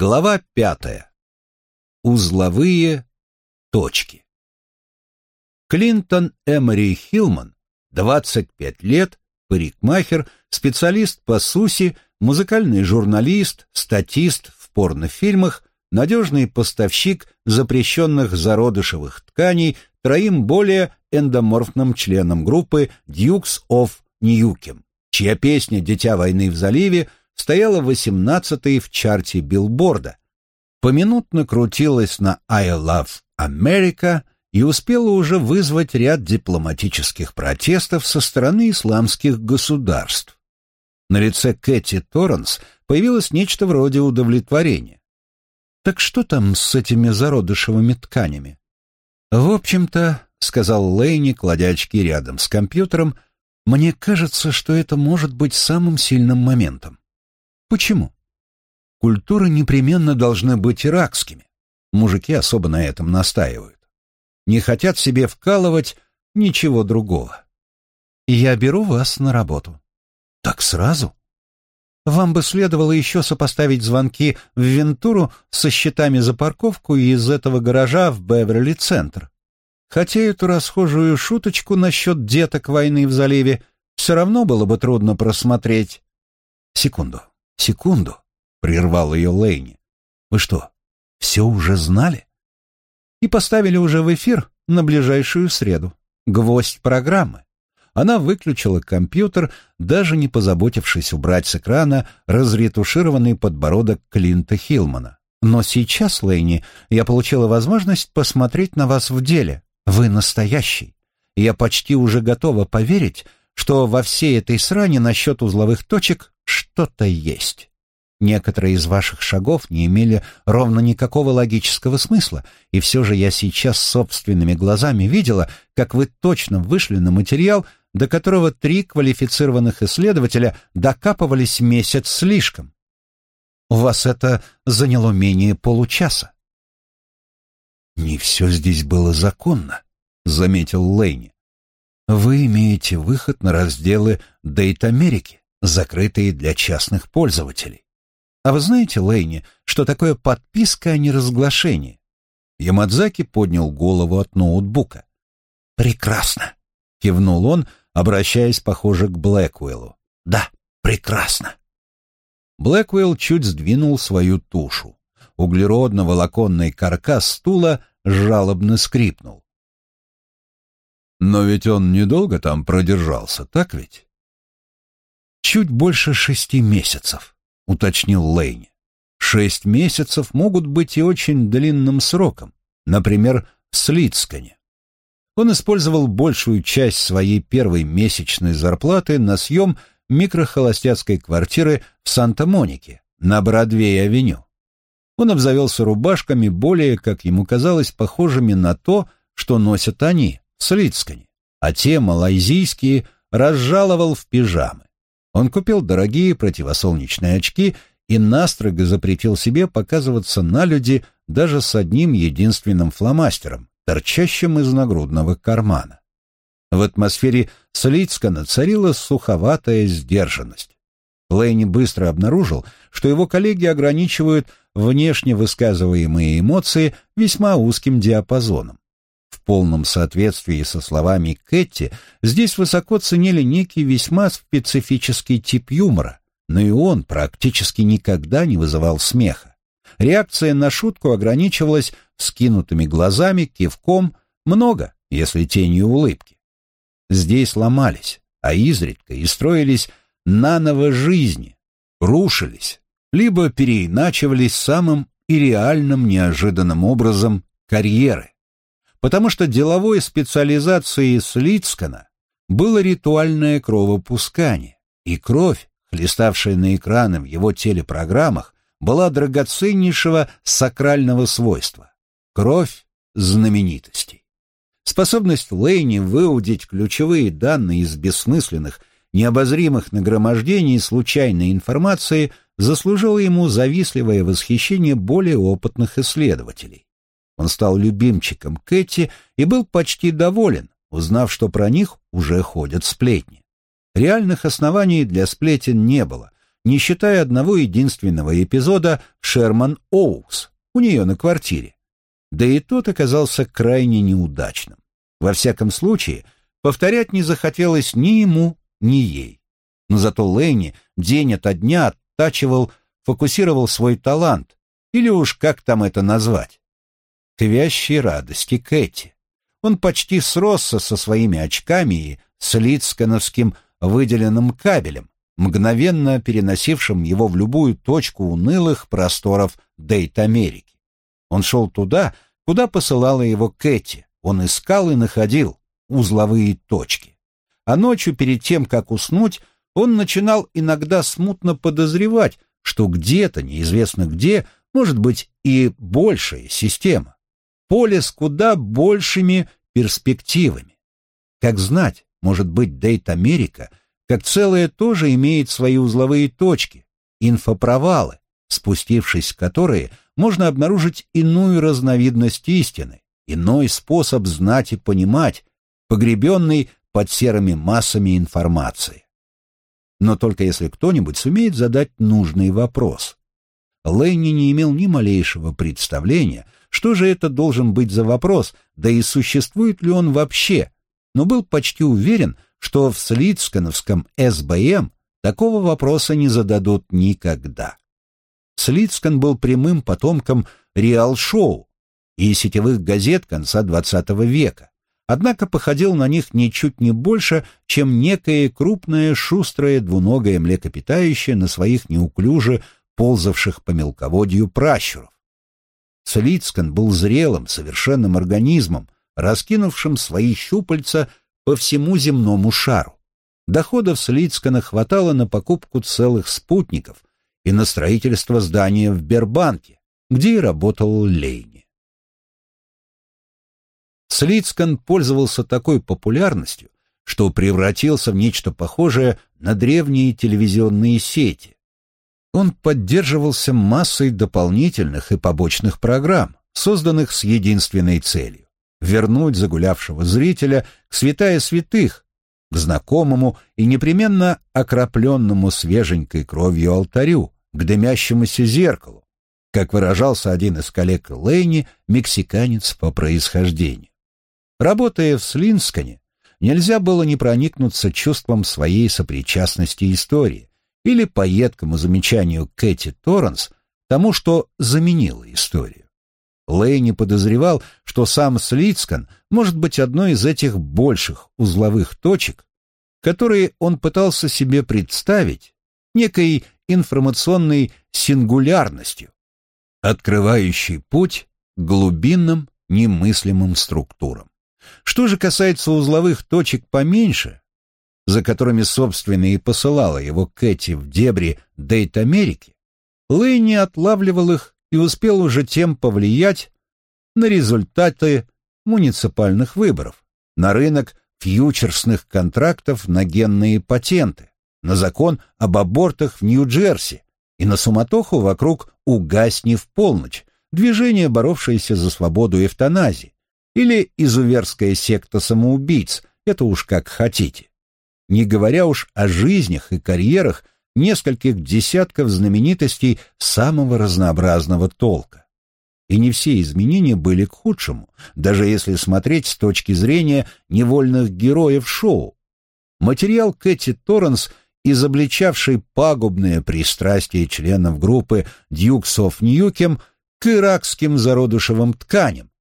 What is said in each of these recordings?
Глава пятая. Узловые точки. Клинтон Эмори Хилман, 25 лет, парикмахер, специалист по суси, музыкальный журналист, статист в порнофильмах, надежный поставщик запрещенных зародышевых тканей троим более эндоморфным членам группы Dukes of Nukem, чья песня «Дитя войны в заливе» стояла 18-й в чарте билборда, поминутно крутилась на «I Love America» и успела уже вызвать ряд дипломатических протестов со стороны исламских государств. На лице Кэти Торренс появилось нечто вроде удовлетворения. «Так что там с этими зародышевыми тканями?» «В общем-то», — сказал Лейни, кладя очки рядом с компьютером, «мне кажется, что это может быть самым сильным моментом. Почему? Культуры непременно должны быть иракскими. Мужики особо на этом настаивают. Не хотят себе вкалывать ничего другого. Я беру вас на работу. Так сразу? Вам бы следовало еще сопоставить звонки в Вентуру со счетами за парковку из этого гаража в Беверли-центр. Хотя эту расхожую шуточку насчет деток войны в заливе все равно было бы трудно просмотреть. Секунду. «Секунду», — прервал ее Лейни. «Вы что, все уже знали?» И поставили уже в эфир на ближайшую среду. Гвоздь программы. Она выключила компьютер, даже не позаботившись убрать с экрана разретушированный подбородок Клинта Хилмана. «Но сейчас, Лейни, я получила возможность посмотреть на вас в деле. Вы настоящий. Я почти уже готова поверить, что во всей этой сране насчет узловых точек что-то есть. Некоторые из ваших шагов не имели ровно никакого логического смысла, и все же я сейчас собственными глазами видела, как вы точно вышли на материал, до которого три квалифицированных исследователя докапывались месяц слишком. У вас это заняло менее получаса. «Не все здесь было законно», — заметил Лейни. «Вы имеете выход на разделы Дейт Америки закрытые для частных пользователей. А вы знаете, Лейни, что такое подписка, а не разглашение? Ямадзаки поднял голову от ноутбука. «Прекрасно!» — кивнул он, обращаясь, похоже, к Блэквиллу. «Да, прекрасно!» Блэквилл чуть сдвинул свою тушу. Углеродно-волоконный каркас стула жалобно скрипнул. «Но ведь он недолго там продержался, так ведь?» «Чуть больше шести месяцев», — уточнил Лейни. «Шесть месяцев могут быть и очень длинным сроком, например, в Слицкане. Он использовал большую часть своей первой месячной зарплаты на съем микрохолостяцкой квартиры в Санта-Монике на Бродвей-авеню. Он обзавелся рубашками, более, как ему казалось, похожими на то, что носят они в Слицкане, а те, малайзийские, разжаловал в пижамы. Он купил дорогие противосолнечные очки и настрого запретил себе показываться на люди даже с одним единственным фломастером, торчащим из нагрудного кармана. В атмосфере Слицкана царила суховатая сдержанность. Лэйни быстро обнаружил, что его коллеги ограничивают внешне высказываемые эмоции весьма узким диапазоном. В полном соответствии со словами Кэти, здесь высоко ценили некий весьма специфический тип юмора, но и он практически никогда не вызывал смеха. Реакция на шутку ограничивалась скинутыми глазами, кивком, много, если тенью улыбки. Здесь ломались, а изредка и строились наново жизни, рушились, либо переиначивались самым и реальным неожиданным образом карьеры потому что деловой специализацией Слицкана было ритуальное кровопускание, и кровь, хлеставшая на экраны в его телепрограммах, была драгоценнейшего сакрального свойства — кровь знаменитостей. Способность Лейни выудить ключевые данные из бессмысленных, необозримых нагромождений случайной информации заслужила ему завистливое восхищение более опытных исследователей. Он стал любимчиком Кэти и был почти доволен, узнав, что про них уже ходят сплетни. Реальных оснований для сплетен не было, не считая одного единственного эпизода Шерман Оукс у нее на квартире. Да и тот оказался крайне неудачным. Во всяком случае, повторять не захотелось ни ему, ни ей. Но зато Лэйни день ото дня оттачивал, фокусировал свой талант, или уж как там это назвать. К вящей радости Кэти. Он почти сросся со своими очками и с лицкановским выделенным кабелем, мгновенно переносившим его в любую точку унылых просторов Дейт-Америки. Он шел туда, куда посылала его Кэти. Он искал и находил узловые точки. А ночью, перед тем, как уснуть, он начинал иногда смутно подозревать, что где-то, неизвестно где, может быть и большая система. Поле с куда большими перспективами. Как знать, может быть, Дейт Америка, как целое, тоже имеет свои узловые точки, инфопровалы, спустившись в которые можно обнаружить иную разновидность истины, иной способ знать и понимать, погребенный под серыми массами информации. Но только если кто-нибудь сумеет задать нужный вопрос. Лэнни не имел ни малейшего представления, что же это должен быть за вопрос, да и существует ли он вообще, но был почти уверен, что в Слицкановском СБМ такого вопроса не зададут никогда. Слицкан был прямым потомком реал-шоу и сетевых газет конца XX века, однако походил на них ничуть не больше, чем некое крупное шустрое двуногое млекопитающее на своих неуклюже ползавших по мелководью пращуров. Слицкан был зрелым, совершенным организмом, раскинувшим свои щупальца по всему земному шару. Доходов Слицкана хватало на покупку целых спутников — и на строительство здания в Бербанке, где и работал Лейни. Слицкан пользовался такой популярностью, что превратился в нечто похожее на древние телевизионные сети. Он поддерживался массой дополнительных и побочных программ, созданных с единственной целью — вернуть загулявшего зрителя к святая святых, к знакомому и непременно окропленному свеженькой кровью алтарю, к дымящемуся зеркалу, как выражался один из коллег Лейни, мексиканец по происхождению. Работая в Слинскане, нельзя было не проникнуться чувством своей сопричастности истории или по едкому замечанию Кэти Торренс тому, что заменило историю. Лейни подозревал, что сам Слицкан может быть одной из этих больших узловых точек, которые он пытался себе представить, некой информационной сингулярностью, открывающей путь к глубинным немыслимым структурам. Что же касается узловых точек поменьше, за которыми, собственно, и посылала его Кэти в дебри Дейт-Америки, Лэйни отлавливал их и успел уже тем повлиять на результаты муниципальных выборов, на рынок фьючерсных контрактов на генные патенты, на закон об абортах в Нью-Джерси и на суматоху вокруг «Угасни в полночь», движение, боровшееся за свободу эвтаназии, или изуверская секта самоубийц, это уж как хотите. Не говоря уж о жизнях и карьерах нескольких десятков знаменитостей самого разнообразного толка. И не все изменения были к худшему, даже если смотреть с точки зрения невольных героев шоу. Материал Кэти Торренс, изобличавший пагубное пристрастие членов группы Дьюкс оф Ньюкем к иракским зародышевым тканям,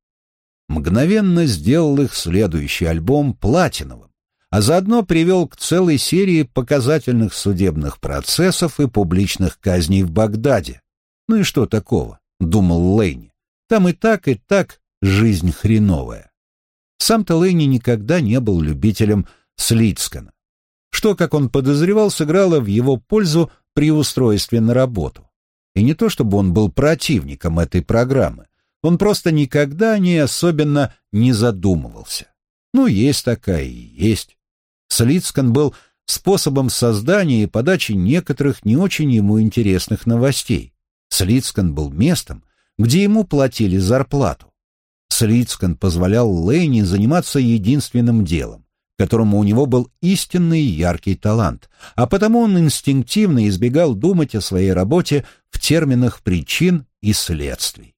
мгновенно сделал их следующий альбом платиновым а заодно привел к целой серии показательных судебных процессов и публичных казней в Багдаде. Ну и что такого, думал Лейни. Там и так, и так жизнь хреновая. Сам-то Лейни никогда не был любителем Слицкана, что, как он подозревал, сыграло в его пользу при устройстве на работу. И не то чтобы он был противником этой программы, он просто никогда не особенно не задумывался. Ну, есть такая и есть. Слицкан был способом создания и подачи некоторых не очень ему интересных новостей. Слицкан был местом, где ему платили зарплату. Слицкан позволял Лейни заниматься единственным делом которому у него был истинный яркий талант, а потому он инстинктивно избегал думать о своей работе в терминах причин и следствий.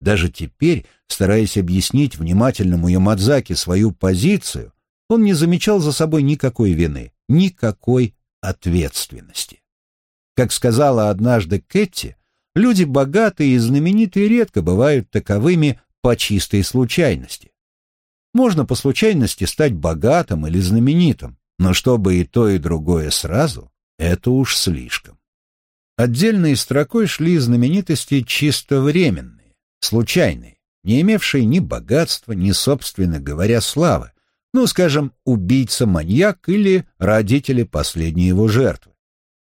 Даже теперь, стараясь объяснить внимательному Ямадзаки свою позицию, он не замечал за собой никакой вины, никакой ответственности. Как сказала однажды Кэти, люди богатые и знаменитые редко бывают таковыми по чистой случайности. Можно по случайности стать богатым или знаменитым, но чтобы и то, и другое сразу, это уж слишком. Отдельной строкой шли знаменитости чисто временные, случайные, не имевшие ни богатства, ни, собственно говоря, славы, ну, скажем, убийца-маньяк или родители последней его жертвы.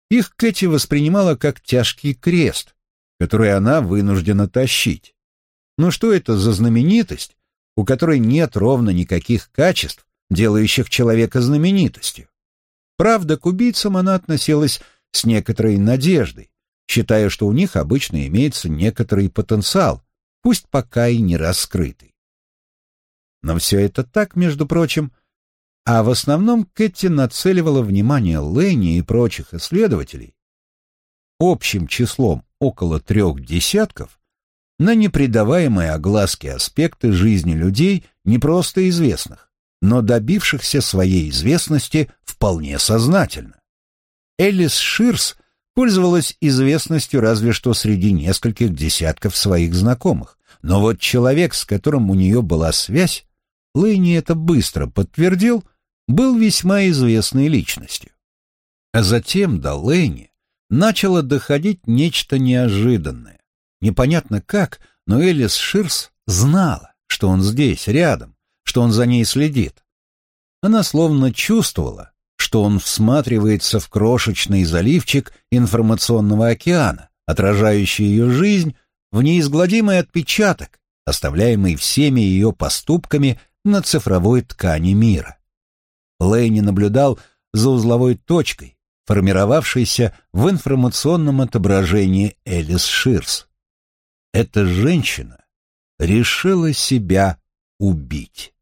Их Кэти воспринимала как тяжкий крест, который она вынуждена тащить. Но что это за знаменитость, у которой нет ровно никаких качеств, делающих человека знаменитостью? Правда, к убийцам она относилась с некоторой надеждой, считая, что у них обычно имеется некоторый потенциал, пусть пока и не раскрытый. Но все это так, между прочим, а в основном Кэти нацеливала внимание Лэнни и прочих исследователей общим числом около трех десятков на непредаваемые огласки аспекты жизни людей, не просто известных, но добившихся своей известности вполне сознательно. Элис Ширс пользовалась известностью разве что среди нескольких десятков своих знакомых, но вот человек, с которым у нее была связь, Лэйни это быстро подтвердил, был весьма известной личностью. А затем до Лэйни начало доходить нечто неожиданное. Непонятно как, но Элис Ширс знала, что он здесь, рядом, что он за ней следит. Она словно чувствовала, что он всматривается в крошечный заливчик информационного океана, отражающий ее жизнь в неизгладимый отпечаток, оставляемый всеми ее поступками на цифровой ткани мира. Лэйни наблюдал за узловой точкой, формировавшейся в информационном отображении Элис Ширс. Эта женщина решила себя убить.